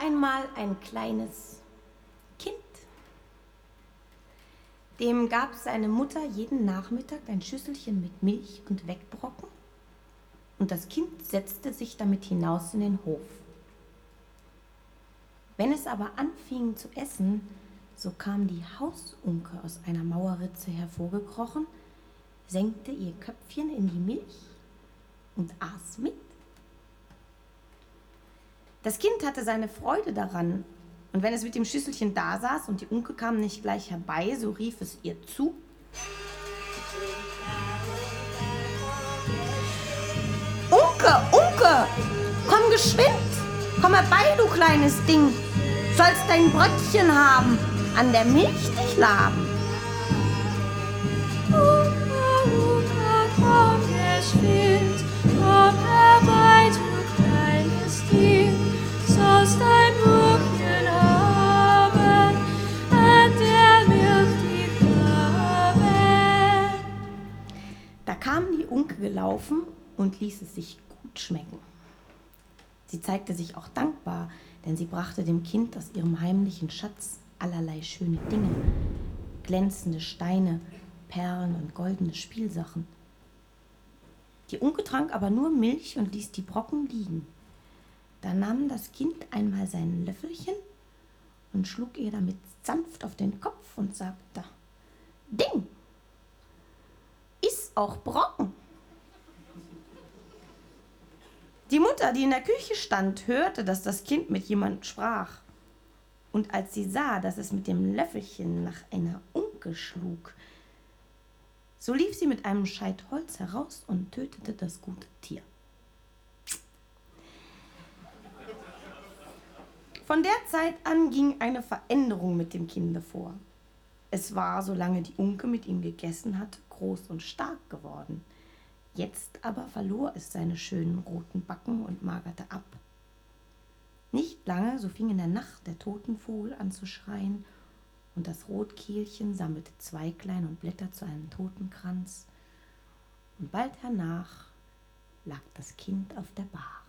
einmal ein kleines Kind. Dem gab seine Mutter jeden Nachmittag ein Schüsselchen mit Milch und Wegbrocken und das Kind setzte sich damit hinaus in den Hof. Wenn es aber anfing zu essen, so kam die Hausunke aus einer Mauerritze hervorgekrochen, senkte ihr Köpfchen in die Milch und aß mit. Das Kind hatte seine Freude daran, und wenn es mit dem Schüsselchen da saß und die Unke kam nicht gleich herbei, so rief es ihr zu. Unke, Unke, komm geschwind, komm herbei, du kleines Ding, sollst dein Brötchen haben, an der Milch dich laben. Unke, Unke, komm geschwind, Unke gelaufen und ließ es sich gut schmecken. Sie zeigte sich auch dankbar, denn sie brachte dem Kind aus ihrem heimlichen Schatz allerlei schöne Dinge, glänzende Steine, Perlen und goldene Spielsachen. Die Unke trank aber nur Milch und ließ die Brocken liegen. Da nahm das Kind einmal sein Löffelchen und schlug ihr damit sanft auf den Kopf und sagte, Ding, iss auch Brocken. Die Mutter, die in der Küche stand, hörte, dass das Kind mit jemandem sprach. Und als sie sah, dass es mit dem Löffelchen nach einer Unke schlug, so lief sie mit einem Scheit Holz heraus und tötete das gute Tier. Von der Zeit an ging eine Veränderung mit dem Kinde vor. Es war, solange die Unke mit ihm gegessen hatte, groß und stark geworden. Jetzt aber verlor es seine schönen roten Backen und magerte ab. Nicht lange, so fing in der Nacht der Totenvogel an zu schreien, und das Rotkehlchen sammelte Zweiglein und Blätter zu einem Totenkranz, und bald hernach lag das Kind auf der Bahre.